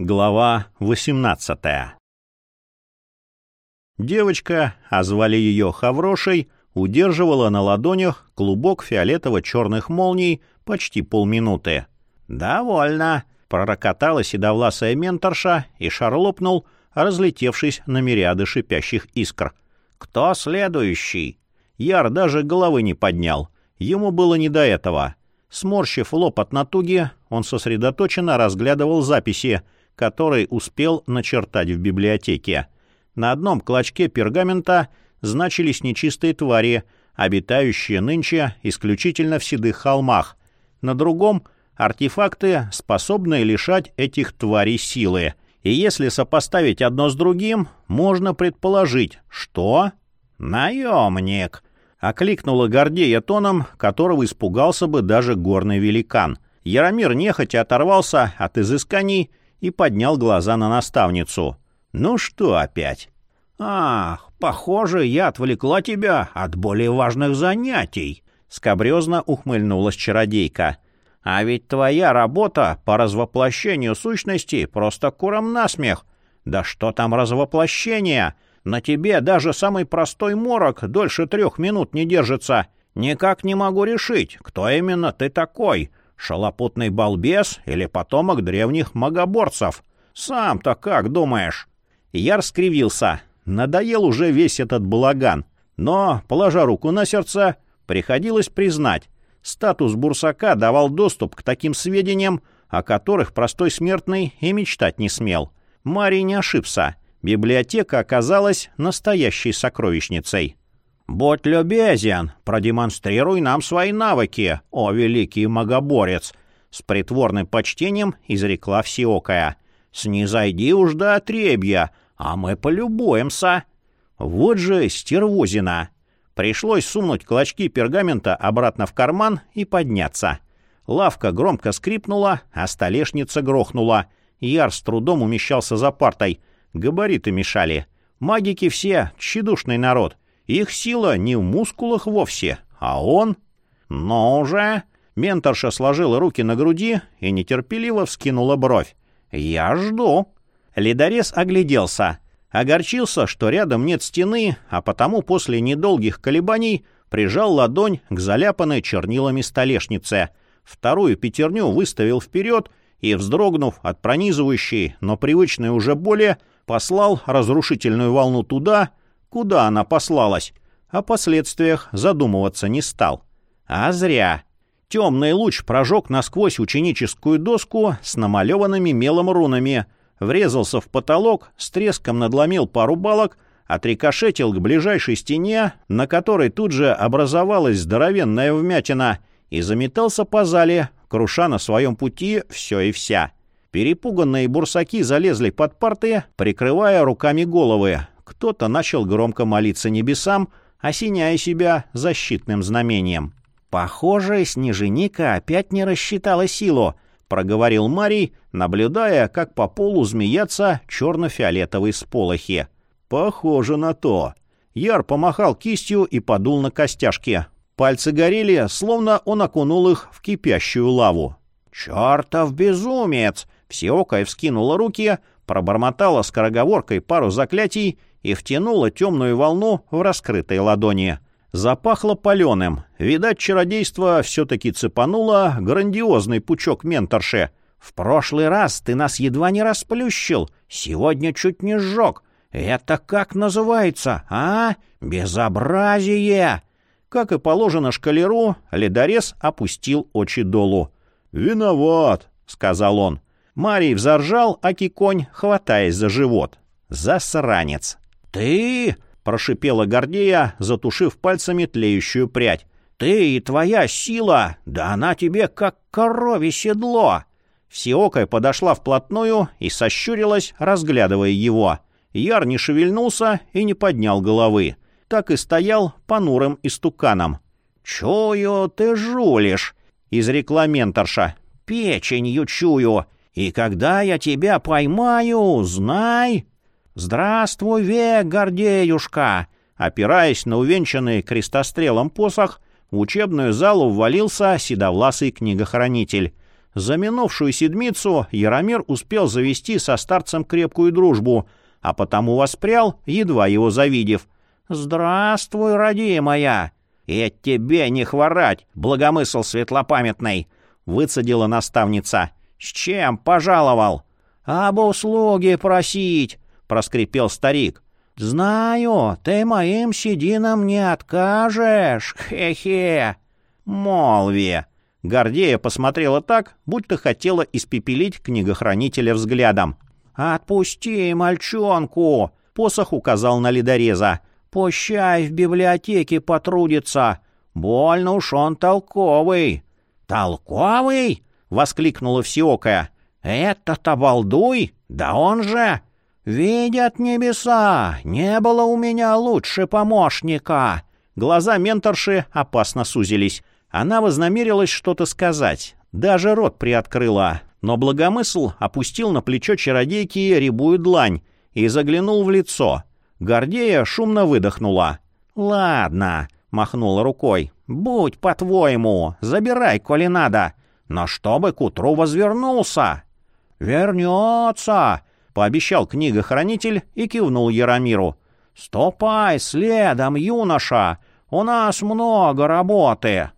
Глава 18 Девочка, а звали ее Хаврошей, удерживала на ладонях клубок фиолетово-черных молний почти полминуты. «Довольно!» — пророкотала седовласая менторша, и шар лопнул, разлетевшись на мириады шипящих искр. «Кто следующий?» Яр даже головы не поднял. Ему было не до этого. Сморщив лоб от натуги, он сосредоточенно разглядывал записи, которые успел начертать в библиотеке. На одном клочке пергамента значились нечистые твари, обитающие нынче исключительно в седых холмах. На другом — артефакты, способные лишать этих тварей силы. И если сопоставить одно с другим, можно предположить, что... «Наемник!» — окликнула Гордея тоном, которого испугался бы даже горный великан. Яромир нехотя оторвался от изысканий и поднял глаза на наставницу. «Ну что опять?» «Ах, похоже, я отвлекла тебя от более важных занятий», — скобрезно ухмыльнулась чародейка. «А ведь твоя работа по развоплощению сущности просто куром насмех. Да что там развоплощение? На тебе даже самый простой морок дольше трех минут не держится. Никак не могу решить, кто именно ты такой. Шалопутный балбес или потомок древних магоборцев? Сам-то как думаешь?» Яр скривился. Надоел уже весь этот балаган. Но, положа руку на сердце, приходилось признать, статус бурсака давал доступ к таким сведениям, о которых простой смертный и мечтать не смел. Марий не ошибся — Библиотека оказалась настоящей сокровищницей. «Будь любезен, продемонстрируй нам свои навыки, о великий магоборец!» С притворным почтением изрекла Всеокая. «Снизойди уж до отребья, а мы полюбуемся!» Вот же стервозина! Пришлось сунуть клочки пергамента обратно в карман и подняться. Лавка громко скрипнула, а столешница грохнула. Яр с трудом умещался за партой — Габариты мешали. Магики все — тщедушный народ. Их сила не в мускулах вовсе, а он... Но уже... Менторша сложила руки на груди и нетерпеливо вскинула бровь. «Я жду». Ледорез огляделся. Огорчился, что рядом нет стены, а потому после недолгих колебаний прижал ладонь к заляпанной чернилами столешнице. Вторую пятерню выставил вперед и, вздрогнув от пронизывающей, но привычной уже боли, послал разрушительную волну туда, куда она послалась, о последствиях задумываться не стал. А зря. Темный луч прожег насквозь ученическую доску с намалеванными мелом рунами, врезался в потолок, с треском надломил пару балок, отрикошетил к ближайшей стене, на которой тут же образовалась здоровенная вмятина, и заметался по зале, круша на своем пути все и вся. Перепуганные бурсаки залезли под парты, прикрывая руками головы. Кто-то начал громко молиться небесам, осеняя себя защитным знамением. «Похоже, Снеженика опять не рассчитала силу», — проговорил Марий, наблюдая, как по полу змеятся черно-фиолетовые сполохи. «Похоже на то». Яр помахал кистью и подул на костяшки. Пальцы горели, словно он окунул их в кипящую лаву. «Чертов безумец!» Всеокая вскинула руки, пробормотала скороговоркой пару заклятий и втянула темную волну в раскрытые ладони. Запахло паленым. Видать, чародейство все-таки цепануло грандиозный пучок менторше. «В прошлый раз ты нас едва не расплющил, сегодня чуть не сжег. Это как называется, а? Безобразие!» Как и положено шкалеру, ледорез опустил очи долу. «Виноват», — сказал он. Марий взоржал, а киконь, хватаясь за живот. «Засранец!» «Ты!» — прошипела Гордея, затушив пальцами тлеющую прядь. «Ты и твоя сила! Да она тебе как корове седло!» Всеокая подошла вплотную и сощурилась, разглядывая его. Яр не шевельнулся и не поднял головы. Так и стоял понурым истуканом. «Чую, ты жулишь!» — изрекла менторша. «Печенью чую! И когда я тебя поймаю, знай... Здравствуй, век, Гордеюшка!» Опираясь на увенчанный крестострелом посох, в учебную залу ввалился седовласый книгохранитель. За минувшую седмицу Яромир успел завести со старцем крепкую дружбу, а потому воспрял, едва его завидев. «Здравствуй, родимая!» «И тебе не хворать, благомысл светлопамятный!» — выцедила наставница. «С чем пожаловал?» «Об услуге просить!» — проскрипел старик. «Знаю, ты моим сединам не откажешь, хе-хе!» «Молви!» Гордея посмотрела так, будто хотела испепелить книгохранителя взглядом. «Отпусти мальчонку!» — посох указал на ледореза. Пущай в библиотеке потрудится. Больно уж он толковый. Толковый? воскликнула Всеокая. Это-то балдуй? Да он же... «Видят небеса! Не было у меня лучше помощника!» Глаза менторши опасно сузились. Она вознамерилась что-то сказать. Даже рот приоткрыла. Но благомысл опустил на плечо чародейки рябую длань и заглянул в лицо. Гордея шумно выдохнула. «Ладно», — махнула рукой. «Будь по-твоему, забирай, коли надо. Но чтобы к утру возвернулся». «Вернется», — пообещал книгохранитель и кивнул Яромиру. «Ступай следом, юноша, у нас много работы».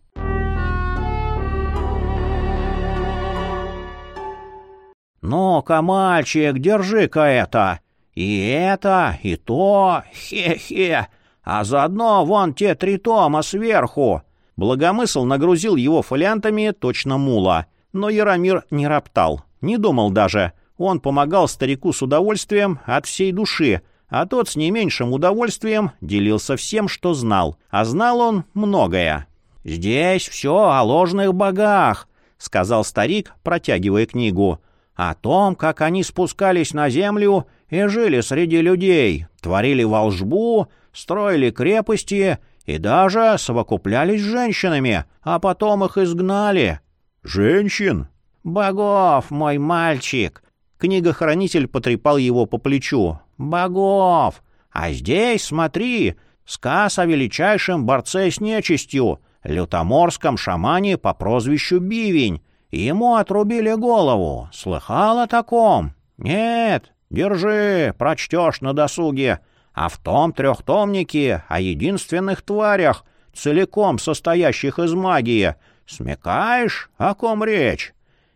«Ну-ка, мальчик, держи-ка это!» И это, и то, хе-хе. А заодно вон те три тома сверху. Благомысл нагрузил его фолиантами точно мула. Но Яромир не роптал, не думал даже. Он помогал старику с удовольствием от всей души, а тот с не меньшим удовольствием делился всем, что знал. А знал он многое. «Здесь все о ложных богах», — сказал старик, протягивая книгу. «О том, как они спускались на землю и жили среди людей, творили волжбу, строили крепости и даже совокуплялись с женщинами, а потом их изгнали. «Женщин?» «Богов, мой мальчик!» Книгохранитель потрепал его по плечу. «Богов! А здесь, смотри, сказ о величайшем борце с нечистью, лютоморском шамане по прозвищу Бивень. Ему отрубили голову. Слыхал о таком? Нет, Держи, прочтешь на досуге. А в том трехтомнике о единственных тварях, целиком состоящих из магии. Смекаешь, о ком речь?»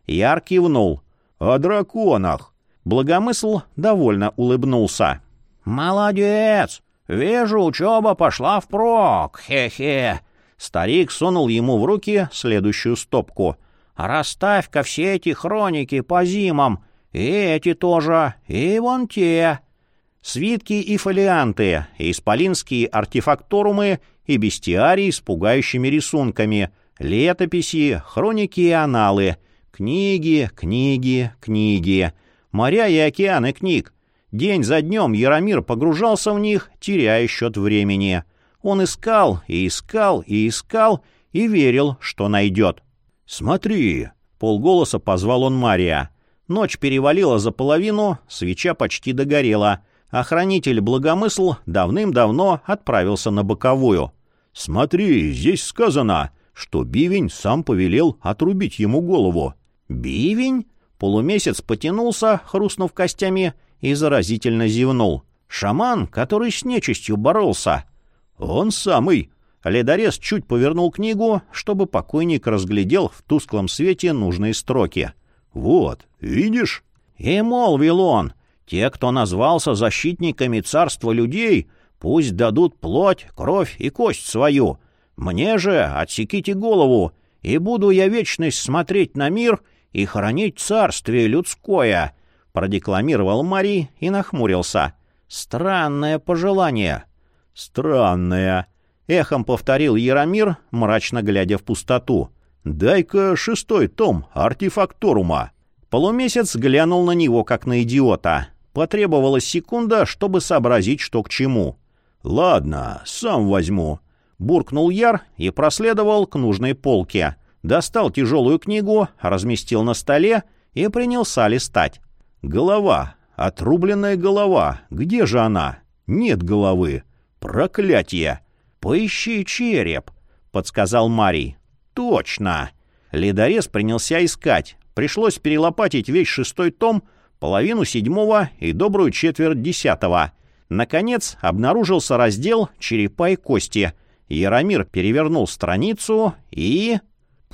Яр кивнул. «О драконах». Благомысл довольно улыбнулся. «Молодец! Вижу, учеба пошла впрок. Хе-хе!» Старик сунул ему в руки следующую стопку. «Расставь-ка все эти хроники по зимам и эти тоже, и вон те. Свитки и фолианты, исполинские артефакторумы и бестиарии с пугающими рисунками, летописи, хроники и аналы, книги, книги, книги, моря и океаны книг. День за днем Яромир погружался в них, теряя счет времени. Он искал и искал и искал и верил, что найдет. «Смотри!» — полголоса позвал он Мария. Ночь перевалила за половину, свеча почти догорела, а хранитель Благомысл давным-давно отправился на боковую. «Смотри, здесь сказано, что Бивень сам повелел отрубить ему голову». «Бивень?» Полумесяц потянулся, хрустнув костями, и заразительно зевнул. «Шаман, который с нечистью боролся». «Он самый». Ледорез чуть повернул книгу, чтобы покойник разглядел в тусклом свете нужные строки. «Вот, видишь?» «И молвил он, те, кто назвался защитниками царства людей, пусть дадут плоть, кровь и кость свою. Мне же отсеките голову, и буду я вечность смотреть на мир и хранить царствие людское», — продекламировал Мари и нахмурился. «Странное пожелание». «Странное», — эхом повторил Яромир, мрачно глядя в пустоту. «Дай-ка шестой том артефакторума». Полумесяц глянул на него, как на идиота. Потребовалась секунда, чтобы сообразить, что к чему. «Ладно, сам возьму», — буркнул Яр и проследовал к нужной полке. Достал тяжелую книгу, разместил на столе и принялся листать. «Голова. Отрубленная голова. Где же она? Нет головы. Проклятие! Поищи череп», — подсказал Марий. «Точно!» Ледорез принялся искать. Пришлось перелопатить весь шестой том, половину седьмого и добрую четверть десятого. Наконец обнаружился раздел «Черепа и кости». Яромир перевернул страницу и...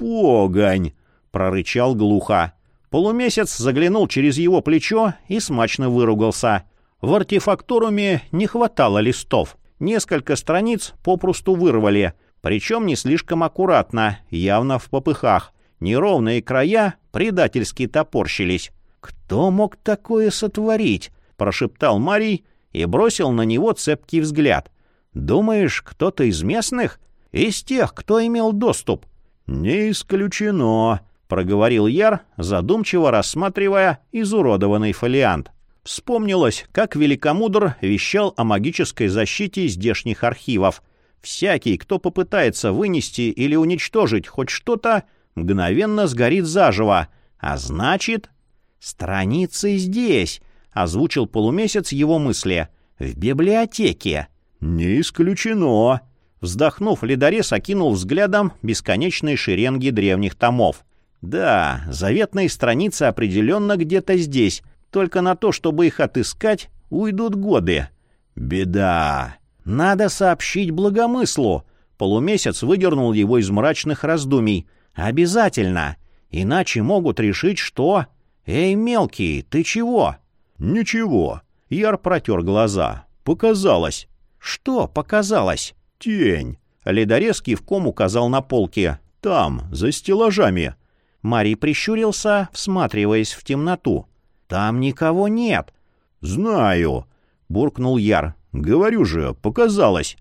«Погонь!» — прорычал глухо. Полумесяц заглянул через его плечо и смачно выругался. В артефакторуме не хватало листов. Несколько страниц попросту вырвали, причем не слишком аккуратно, явно в попыхах. Неровные края предательски топорщились. «Кто мог такое сотворить?» — прошептал Марий и бросил на него цепкий взгляд. «Думаешь, кто-то из местных? Из тех, кто имел доступ?» «Не исключено», — проговорил Яр, задумчиво рассматривая изуродованный фолиант. Вспомнилось, как Великомудр вещал о магической защите здешних архивов. Всякий, кто попытается вынести или уничтожить хоть что-то, мгновенно сгорит заживо. А значит... «Страницы здесь», — озвучил полумесяц его мысли. «В библиотеке». «Не исключено». Вздохнув, ледорез окинул взглядом бесконечные шеренги древних томов. «Да, заветные страницы определенно где-то здесь, только на то, чтобы их отыскать, уйдут годы. Беда. Надо сообщить благомыслу. Полумесяц выдернул его из мрачных раздумий. Обязательно. Иначе могут решить, что... «Эй, мелкий, ты чего?» «Ничего». Яр протер глаза. «Показалось». «Что показалось?» «Тень». Ледорез кивком указал на полке. «Там, за стеллажами». Марий прищурился, всматриваясь в темноту. «Там никого нет». «Знаю», — буркнул Яр. «Говорю же, показалось».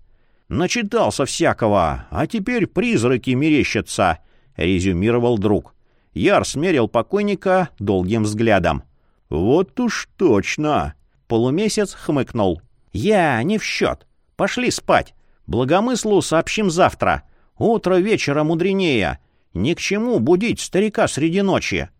«Начитался всякого, а теперь призраки мерещатся», — резюмировал друг. Яр смерил покойника долгим взглядом. «Вот уж точно!» Полумесяц хмыкнул. «Я не в счет. Пошли спать. Благомыслу сообщим завтра. Утро вечера мудренее. Ни к чему будить старика среди ночи».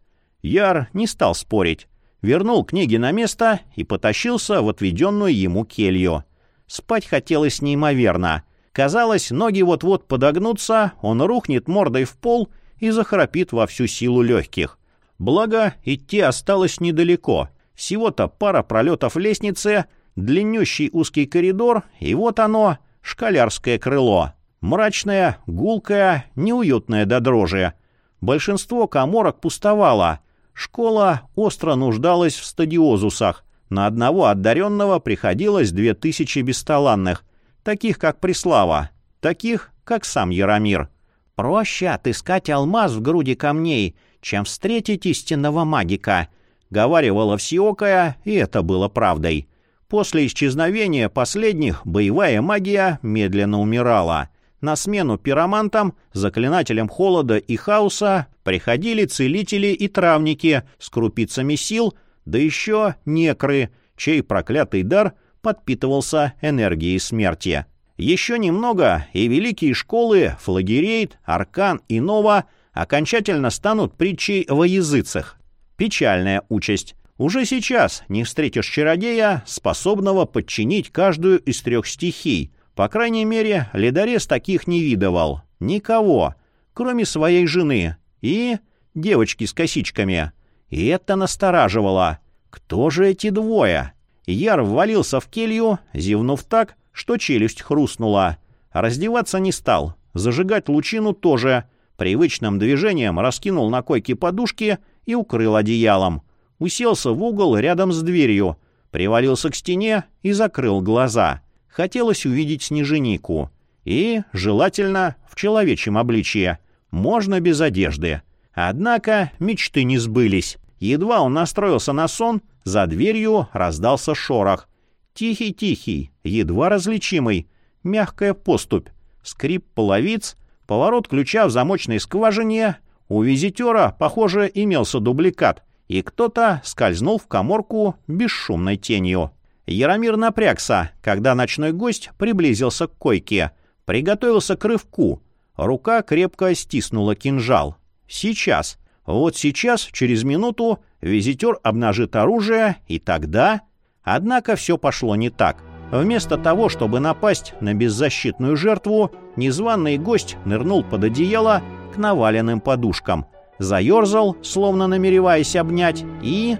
Яр не стал спорить вернул книги на место и потащился в отведенную ему келью. Спать хотелось неимоверно. Казалось, ноги вот-вот подогнутся, он рухнет мордой в пол и захрапит во всю силу легких. Благо, идти осталось недалеко. Всего-то пара пролетов лестницы, длиннющий узкий коридор, и вот оно, шкалярское крыло. Мрачное, гулкое, неуютное до дрожи. Большинство коморок пустовало — Школа остро нуждалась в стадиозусах. На одного одаренного приходилось две тысячи бесталанных, таких как Преслава, таких, как сам Яромир. «Проще отыскать алмаз в груди камней, чем встретить истинного магика», — говаривала Всеокая, и это было правдой. После исчезновения последних боевая магия медленно умирала — на смену пиромантам, заклинателям холода и хаоса приходили целители и травники с крупицами сил, да еще некры, чей проклятый дар подпитывался энергией смерти. Еще немного, и великие школы Флагерейт, Аркан и Нова окончательно станут притчей во языцах. Печальная участь. Уже сейчас не встретишь чародея, способного подчинить каждую из трех стихий — по крайней мере, ледорез таких не видывал. Никого, кроме своей жены и девочки с косичками. И это настораживало. Кто же эти двое? Яр ввалился в келью, зевнув так, что челюсть хрустнула. Раздеваться не стал, зажигать лучину тоже. Привычным движением раскинул на койке подушки и укрыл одеялом. Уселся в угол рядом с дверью, привалился к стене и закрыл глаза. Хотелось увидеть снеженику. И, желательно, в человечьем обличье. Можно без одежды. Однако мечты не сбылись. Едва он настроился на сон, за дверью раздался шорох. Тихий-тихий, едва различимый. Мягкая поступь. Скрип половиц, поворот ключа в замочной скважине. У визитера, похоже, имелся дубликат, и кто-то скользнул в коморку бесшумной тенью. Яромир напрягся, когда ночной гость приблизился к койке. Приготовился к рывку. Рука крепко стиснула кинжал. Сейчас. Вот сейчас, через минуту, визитер обнажит оружие, и тогда... Однако все пошло не так. Вместо того, чтобы напасть на беззащитную жертву, незваный гость нырнул под одеяло к наваленным подушкам. Заерзал, словно намереваясь обнять, и...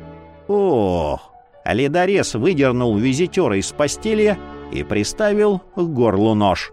Ох! Ледорез выдернул визитера из постели и приставил к горлу нож.